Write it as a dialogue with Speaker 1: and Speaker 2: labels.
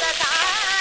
Speaker 1: 的答